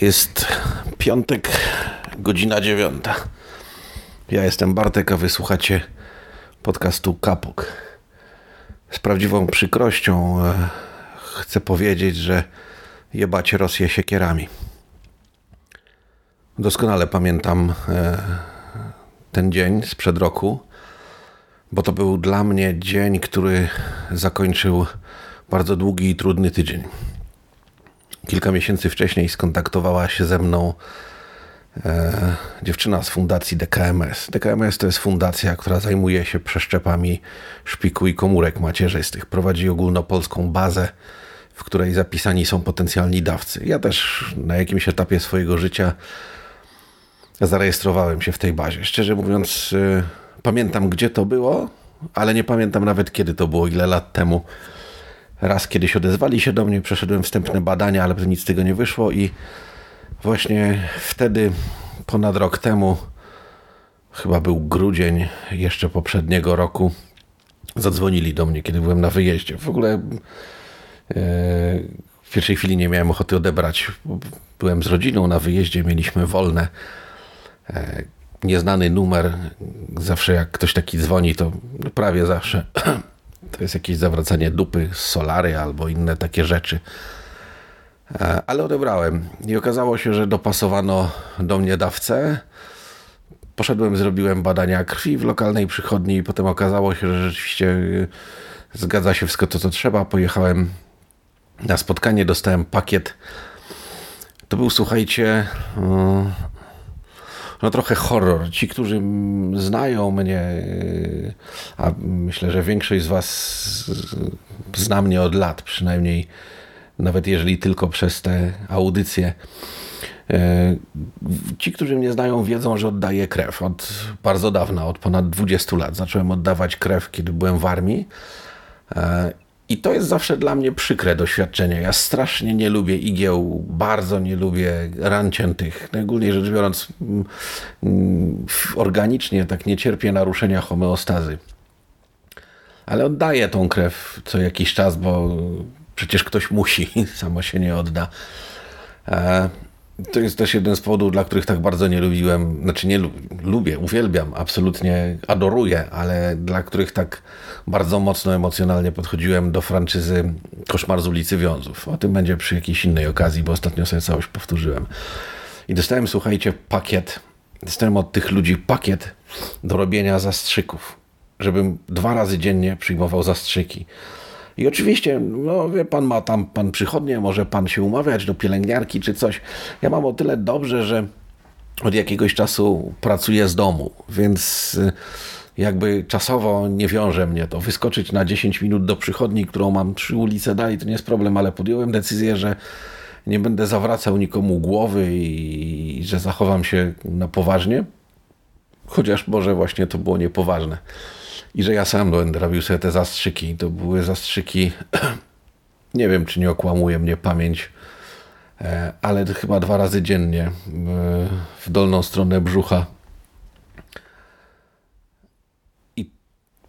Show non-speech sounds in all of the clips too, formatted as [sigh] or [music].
Jest piątek, godzina dziewiąta. Ja jestem Bartek, a wysłuchacie podcastu Kapok. Z prawdziwą przykrością e, chcę powiedzieć, że jebacie Rosję siekierami. Doskonale pamiętam e, ten dzień sprzed roku, bo to był dla mnie dzień, który zakończył bardzo długi i trudny tydzień. Kilka miesięcy wcześniej skontaktowała się ze mną e, dziewczyna z fundacji DKMS. DKMS to jest fundacja, która zajmuje się przeszczepami szpiku i komórek macierzystych. Prowadzi ogólnopolską bazę, w której zapisani są potencjalni dawcy. Ja też na jakimś etapie swojego życia zarejestrowałem się w tej bazie. Szczerze mówiąc, e, pamiętam gdzie to było, ale nie pamiętam nawet kiedy to było, ile lat temu. Raz kiedyś odezwali się do mnie, przeszedłem wstępne badania, ale nic z tego nie wyszło i właśnie wtedy, ponad rok temu, chyba był grudzień jeszcze poprzedniego roku, zadzwonili do mnie, kiedy byłem na wyjeździe. W ogóle e, w pierwszej chwili nie miałem ochoty odebrać. Byłem z rodziną na wyjeździe, mieliśmy wolne. E, nieznany numer. Zawsze jak ktoś taki dzwoni, to prawie zawsze [clears throat] To jest jakieś zawracanie dupy solary albo inne takie rzeczy. E, ale odebrałem i okazało się, że dopasowano do mnie dawcę. Poszedłem, zrobiłem badania krwi w lokalnej przychodni i potem okazało się, że rzeczywiście e, zgadza się wszystko to, co trzeba. Pojechałem na spotkanie, dostałem pakiet. To był, słuchajcie, e, no trochę horror. Ci, którzy znają mnie, a myślę, że większość z Was zna mnie od lat, przynajmniej nawet jeżeli tylko przez te audycje. E, ci, którzy mnie znają, wiedzą, że oddaję krew od bardzo dawna, od ponad 20 lat. Zacząłem oddawać krew, kiedy byłem w armii e, i to jest zawsze dla mnie przykre doświadczenie. Ja strasznie nie lubię igieł, bardzo nie lubię ran ciętych. Ogólnie rzecz biorąc, mm, organicznie tak nie cierpię naruszenia homeostazy. Ale oddaję tą krew co jakiś czas, bo przecież ktoś musi, [laughs] samo się nie odda. To jest też jeden z powodów, dla których tak bardzo nie lubiłem, znaczy nie lubię, uwielbiam, absolutnie adoruję, ale dla których tak bardzo mocno emocjonalnie podchodziłem do franczyzy Koszmar z ulicy Wiązów. O tym będzie przy jakiejś innej okazji, bo ostatnio sobie całość powtórzyłem. I dostałem, słuchajcie, pakiet, dostałem od tych ludzi pakiet do robienia zastrzyków, żebym dwa razy dziennie przyjmował zastrzyki. I oczywiście, no wie pan, ma tam pan przychodnie, może pan się umawiać do pielęgniarki czy coś. Ja mam o tyle dobrze, że od jakiegoś czasu pracuję z domu, więc y, jakby czasowo nie wiąże mnie to. Wyskoczyć na 10 minut do przychodni, którą mam trzy ulice dalej, to nie jest problem, ale podjąłem decyzję, że nie będę zawracał nikomu głowy i, i że zachowam się na poważnie. Chociaż może właśnie to było niepoważne i że ja sam będę robił sobie te zastrzyki. To były zastrzyki, [clears throat] nie wiem czy nie okłamuje mnie pamięć, e, ale chyba dwa razy dziennie e, w dolną stronę brzucha. I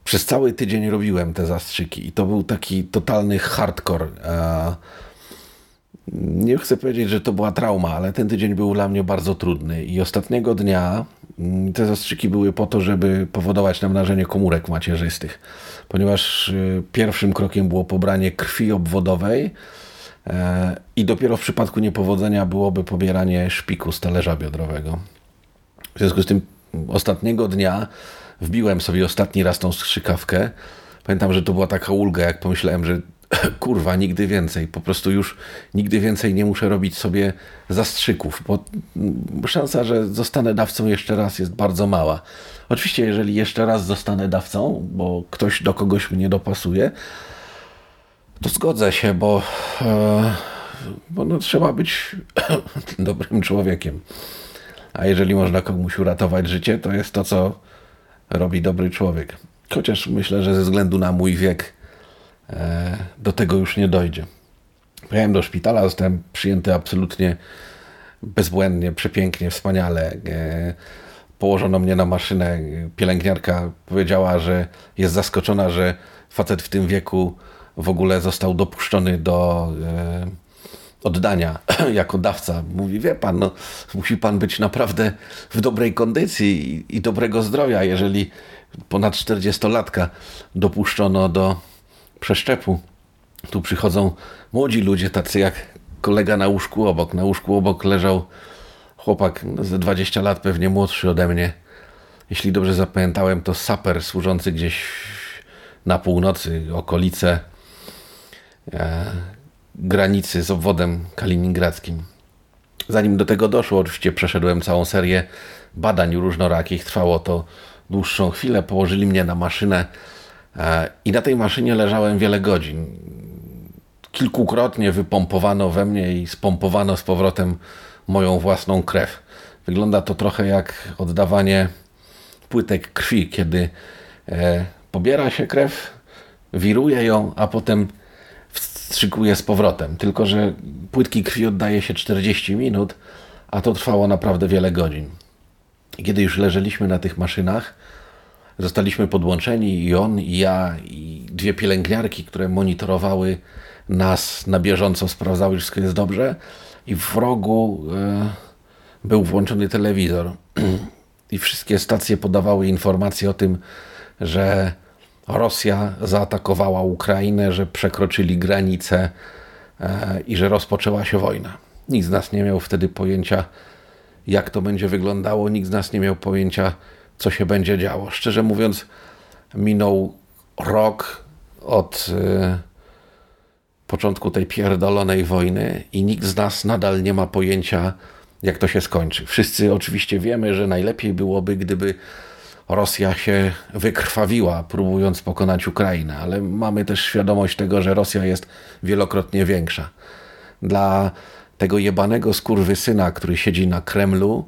przez cały tydzień robiłem te zastrzyki i to był taki totalny hardcore. Nie chcę powiedzieć, że to była trauma, ale ten tydzień był dla mnie bardzo trudny i ostatniego dnia Mm, te zastrzyki były po to, żeby powodować namnażenie komórek macierzystych, ponieważ y, pierwszym krokiem było pobranie krwi obwodowej e, i dopiero w przypadku niepowodzenia byłoby pobieranie szpiku z talerza biodrowego. W związku z tym ostatniego dnia wbiłem sobie ostatni raz tą strzykawkę. Pamiętam, że to była taka ulga, jak pomyślałem, że [clears throat] kurwa, nigdy więcej. Po prostu już nigdy więcej nie muszę robić sobie zastrzyków, bo szansa, że zostanę dawcą jeszcze raz jest bardzo mała. Oczywiście, jeżeli jeszcze raz zostanę dawcą, bo ktoś do kogoś mnie dopasuje, to zgodzę się, bo, e, bo no, trzeba być [clears throat] dobrym człowiekiem. A jeżeli można komuś uratować życie, to jest to, co robi dobry człowiek. Chociaż myślę, że ze względu na mój wiek do tego już nie dojdzie. Pojechałem do szpitala, zostałem przyjęty absolutnie bezbłędnie, przepięknie, wspaniale. E, położono mnie na maszynę. Pielęgniarka powiedziała, że jest zaskoczona, że facet w tym wieku w ogóle został dopuszczony do, e, oddania [clears throat] jako dawca. Mówi, wie pan, no, musi pan być naprawdę w dobrej kondycji i, i dobrego zdrowia, jeżeli ponad 40-latka dopuszczono do przeszczepu. Tu przychodzą młodzi ludzie, tacy jak kolega na łóżku obok. Na łóżku obok leżał chłopak ze 20 lat, pewnie młodszy ode mnie. Jeśli dobrze zapamiętałem, to saper służący gdzieś na północy, okolice e, granicy z obwodem kaliningradzkim. Zanim do tego doszło, oczywiście przeszedłem całą serię badań różnorakich. Trwało to dłuższą chwilę. Położyli mnie na maszynę i na tej maszynie leżałem wiele godzin. Kilkukrotnie wypompowano we mnie i spompowano z powrotem moją własną krew. Wygląda to trochę jak oddawanie płytek krwi, kiedy e, pobiera się krew, wiruje ją, a potem wstrzykuje z powrotem. Tylko, że płytki krwi oddaje się 40 minut, a to trwało naprawdę wiele godzin. I kiedy już leżeliśmy na tych maszynach, zostaliśmy podłączeni i on, i ja, i dwie pielęgniarki, które monitorowały nas na bieżąco, sprawdzały, że wszystko jest dobrze. I w rogu e, był włączony telewizor. [clears throat] I wszystkie stacje podawały informacje o tym, że Rosja zaatakowała Ukrainę, że przekroczyli granicę e, i że rozpoczęła się wojna. Nikt z nas nie miał wtedy pojęcia, jak to będzie wyglądało, nikt z nas nie miał pojęcia, co się będzie działo. Szczerze mówiąc, minął rok od y, początku tej pierdolonej wojny i nikt z nas nadal nie ma pojęcia, jak to się skończy. Wszyscy oczywiście wiemy, że najlepiej byłoby, gdyby Rosja się wykrwawiła, próbując pokonać Ukrainę, ale mamy też świadomość tego, że Rosja jest wielokrotnie większa. Dla tego jebanego skurwysyna, który siedzi na Kremlu,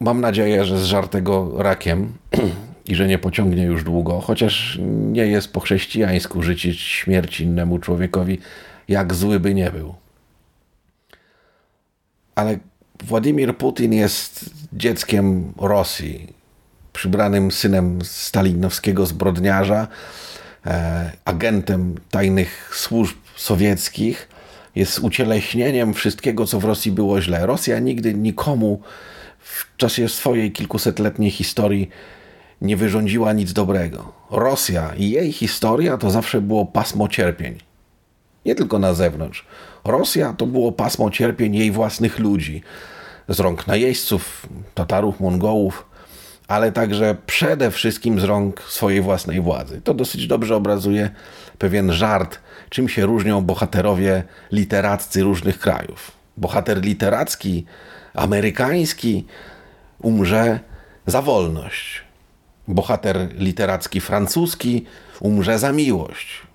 mam nadzieję, że zżar tego rakiem [clears throat] i że nie pociągnie już długo, chociaż nie jest po chrześcijańsku życzyć śmierci innemu człowiekowi, jak zły by nie był. Ale Władimir Putin jest dzieckiem Rosji, przybranym synem stalinowskiego zbrodniarza, e, agentem tajnych służb sowieckich. Jest ucieleśnieniem wszystkiego, co w Rosji było źle. Rosja nigdy nikomu w czasie swojej kilkusetletniej historii nie wyrządziła nic dobrego. Rosja i jej historia to zawsze było pasmo cierpień. Nie tylko na zewnątrz. Rosja to było pasmo cierpień jej własnych ludzi, z rąk najeźdźców, Tatarów, Mongołów, ale także przede wszystkim z rąk swojej własnej władzy. To dosyć dobrze obrazuje pewien żart, czym się różnią bohaterowie literaccy różnych krajów. Bohater literacki, amerykański umrze za wolność. Bohater literacki francuski umrze za miłość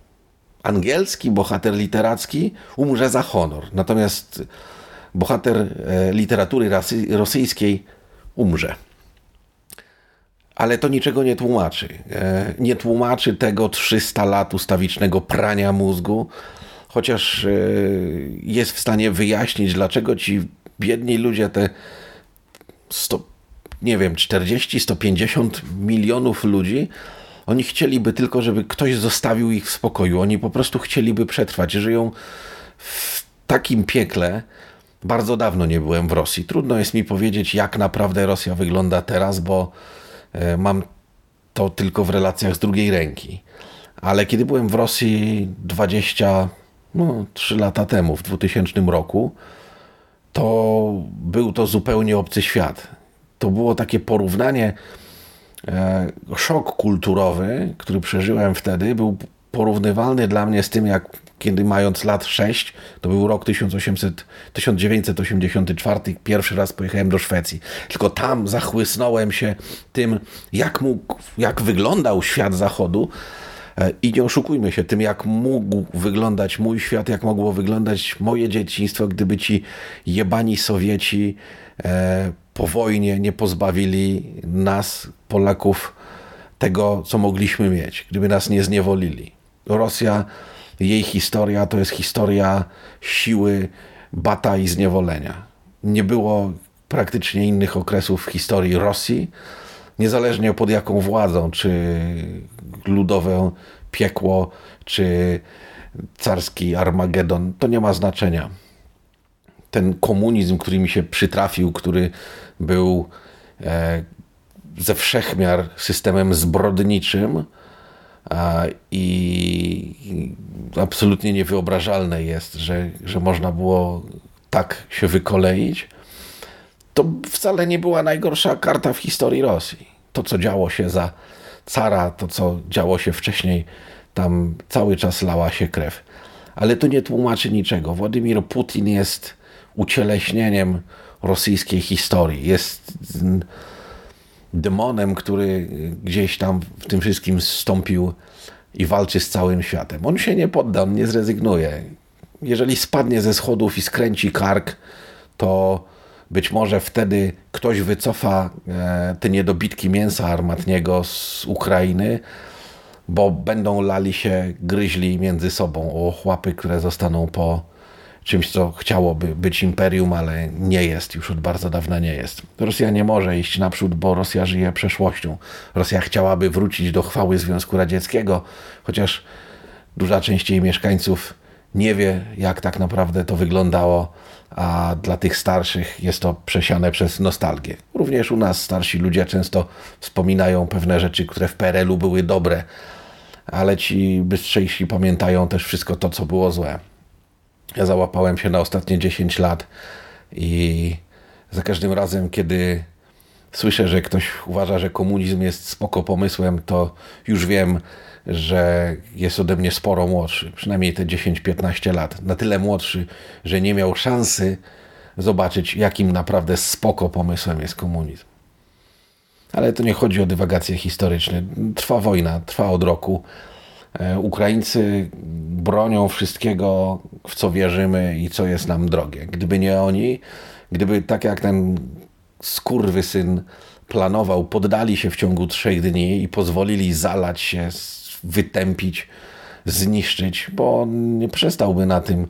angielski bohater literacki umrze za honor. Natomiast bohater e, literatury rosyjskiej umrze. Ale to niczego nie tłumaczy. E, nie tłumaczy tego 300 lat ustawicznego prania mózgu, chociaż e, jest w stanie wyjaśnić, dlaczego ci biedni ludzie, te 100, nie wiem, 40-150 milionów ludzi, oni chcieliby tylko, żeby ktoś zostawił ich w spokoju. Oni po prostu chcieliby przetrwać. Żyją w takim piekle. Bardzo dawno nie byłem w Rosji. Trudno jest mi powiedzieć, jak naprawdę Rosja wygląda teraz, bo e, mam to tylko w relacjach z drugiej ręki. Ale kiedy byłem w Rosji 23 no, lata temu, w 2000 roku, to był to zupełnie obcy świat. To było takie porównanie E, szok kulturowy, który przeżyłem wtedy, był porównywalny dla mnie z tym, jak kiedy mając lat 6, to był rok 1800, 1984, pierwszy raz pojechałem do Szwecji. Tylko tam zachłysnąłem się tym, jak, mógł, jak wyglądał świat zachodu. E, I nie oszukujmy się tym, jak mógł wyglądać mój świat, jak mogło wyglądać moje dzieciństwo, gdyby ci jebani Sowieci e, po wojnie nie pozbawili nas, Polaków, tego, co mogliśmy mieć, gdyby nas nie zniewolili. Rosja, jej historia to jest historia siły, bata i zniewolenia. Nie było praktycznie innych okresów w historii Rosji, niezależnie pod jaką władzą, czy ludowe piekło, czy carski Armagedon, to nie ma znaczenia. Ten komunizm, który mi się przytrafił, który był e, ze wszechmiar systemem zbrodniczym i absolutnie niewyobrażalne jest, że, że można było tak się wykoleić, to wcale nie była najgorsza karta w historii Rosji. To, co działo się za cara, to, co działo się wcześniej, tam cały czas lała się krew. Ale to nie tłumaczy niczego. Władimir Putin jest ucieleśnieniem rosyjskiej historii. Jest demonem, który gdzieś tam w tym wszystkim stąpił i walczy z całym światem. On się nie podda, on nie zrezygnuje. Jeżeli spadnie ze schodów i skręci kark, to być może wtedy ktoś wycofa e, te niedobitki mięsa armatniego z Ukrainy, bo będą lali się, gryźli między sobą o chłapy, które zostaną po czymś, co chciałoby być imperium, ale nie jest, już od bardzo dawna nie jest. Rosja nie może iść naprzód, bo Rosja żyje przeszłością. Rosja chciałaby wrócić do chwały Związku Radzieckiego, chociaż duża część jej mieszkańców nie wie, jak tak naprawdę to wyglądało, a dla tych starszych jest to przesiane przez nostalgię. Również u nas starsi ludzie często wspominają pewne rzeczy, które w PRL-u były dobre, ale ci bystrzejsi pamiętają też wszystko to, co było złe. Ja załapałem się na ostatnie 10 lat i za każdym razem, kiedy słyszę, że ktoś uważa, że komunizm jest spoko pomysłem, to już wiem, że jest ode mnie sporo młodszy, przynajmniej te 10-15 lat. Na tyle młodszy, że nie miał szansy zobaczyć, jakim naprawdę spoko pomysłem jest komunizm. Ale to nie chodzi o dywagacje historyczne. Trwa wojna, trwa od roku. E, Ukraińcy bronią wszystkiego, w co wierzymy i co jest nam drogie. Gdyby nie oni, gdyby tak jak ten skurwysyn planował, poddali się w ciągu trzech dni i pozwolili zalać się, wytępić, zniszczyć, bo nie przestałby na tym,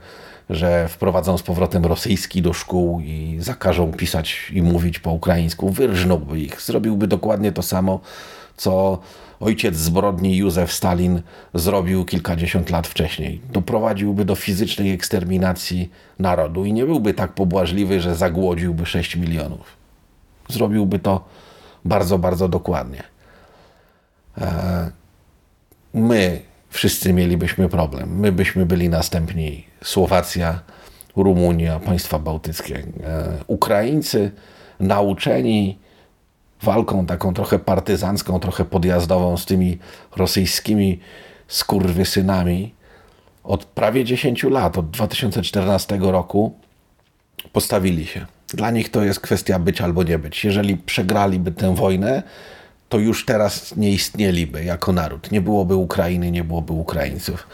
że wprowadzą z powrotem rosyjski do szkół i zakażą pisać i mówić po ukraińsku, wyrżnąłby ich, zrobiłby dokładnie to samo, co ojciec zbrodni Józef Stalin zrobił kilkadziesiąt lat wcześniej. Doprowadziłby do fizycznej eksterminacji narodu i nie byłby tak pobłażliwy, że zagłodziłby 6 milionów. Zrobiłby to bardzo, bardzo dokładnie. E, my wszyscy mielibyśmy problem. My byśmy byli następni Słowacja, Rumunia, państwa bałtyckie. E, Ukraińcy nauczeni walką taką trochę partyzancką, trochę podjazdową z tymi rosyjskimi skurwysynami od prawie 10 lat, od 2014 roku postawili się. Dla nich to jest kwestia być albo nie być. Jeżeli przegraliby tę wojnę, to już teraz nie istnieliby jako naród. Nie byłoby Ukrainy, nie byłoby Ukraińców.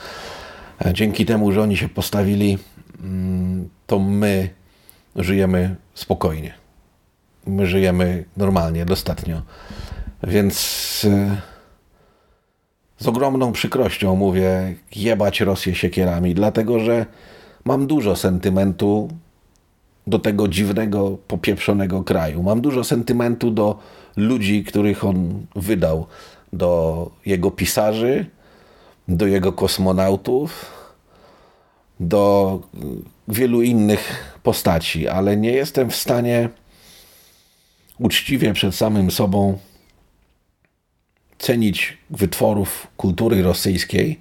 E, dzięki temu, że oni się postawili, mm, to my żyjemy spokojnie my żyjemy normalnie, dostatnio. Więc e, z ogromną przykrością mówię jebać Rosję siekierami, dlatego że mam dużo sentymentu do tego dziwnego, popieprzonego kraju. Mam dużo sentymentu do ludzi, których on wydał, do jego pisarzy, do jego kosmonautów, do wielu innych postaci, ale nie jestem w stanie uczciwie przed samym sobą cenić wytworów kultury rosyjskiej,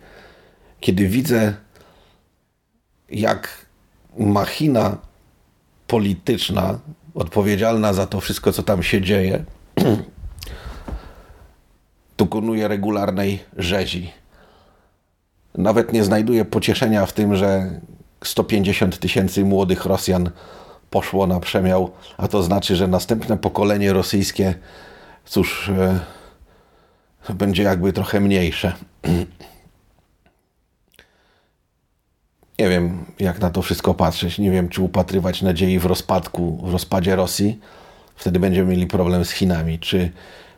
kiedy widzę, jak machina polityczna, odpowiedzialna za to wszystko, co tam się dzieje, [clears throat] dokonuje regularnej rzezi. Nawet nie znajduje pocieszenia w tym, że 150 tysięcy młodych Rosjan poszło na przemiał, a to znaczy, że następne pokolenie rosyjskie, cóż, e, będzie jakby trochę mniejsze. [clears throat] Nie wiem, jak na to wszystko patrzeć. Nie wiem, czy upatrywać nadziei w rozpadku, w rozpadzie Rosji. Wtedy będziemy mieli problem z Chinami. Czy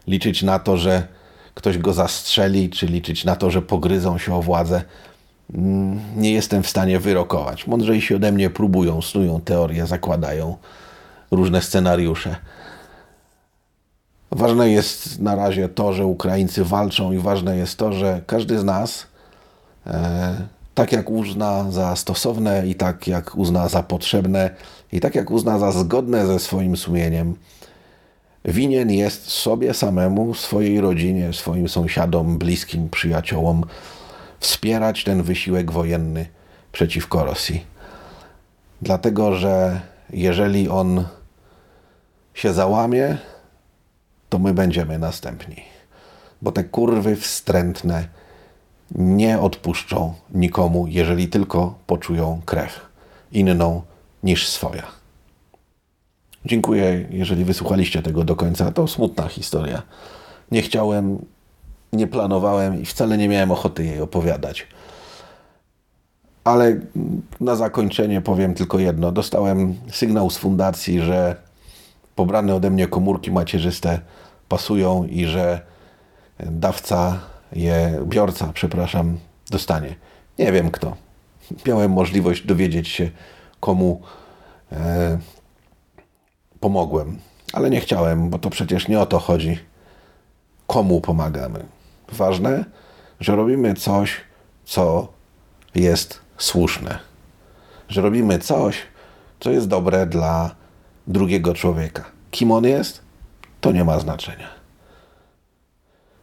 liczyć na to, że ktoś go zastrzeli, czy liczyć na to, że pogryzą się o władzę. Mm, nie jestem w stanie wyrokować. Mądrzejsi ode mnie próbują, snują teorie, zakładają różne scenariusze. Ważne jest na razie to, że Ukraińcy walczą i ważne jest to, że każdy z nas, e, tak jak uzna za stosowne i tak jak uzna za potrzebne i tak jak uzna za zgodne ze swoim sumieniem. Winien jest sobie samemu, swojej rodzinie, swoim sąsiadom, bliskim przyjaciołom wspierać ten wysiłek wojenny przeciwko Rosji. Dlatego, że jeżeli on się załamie, to my będziemy następni. Bo te kurwy wstrętne nie odpuszczą nikomu, jeżeli tylko poczują krew inną niż swoja. Dziękuję, jeżeli wysłuchaliście tego do końca. To smutna historia. Nie chciałem, nie planowałem i wcale nie miałem ochoty jej opowiadać. Ale na zakończenie powiem tylko jedno. Dostałem sygnał z fundacji, że pobrane ode mnie komórki macierzyste pasują i że dawca je, biorca, przepraszam, dostanie. Nie wiem kto. Miałem możliwość dowiedzieć się, komu e, pomogłem, ale nie chciałem, bo to przecież nie o to chodzi. Komu pomagamy? Ważne, że robimy coś, co jest słuszne. Że robimy coś, co jest dobre dla drugiego człowieka. Kim on jest, to nie ma znaczenia.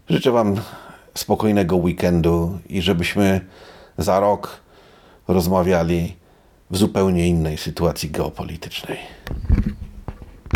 Życzę Wam spokojnego weekendu i żebyśmy za rok rozmawiali w zupełnie innej sytuacji geopolitycznej.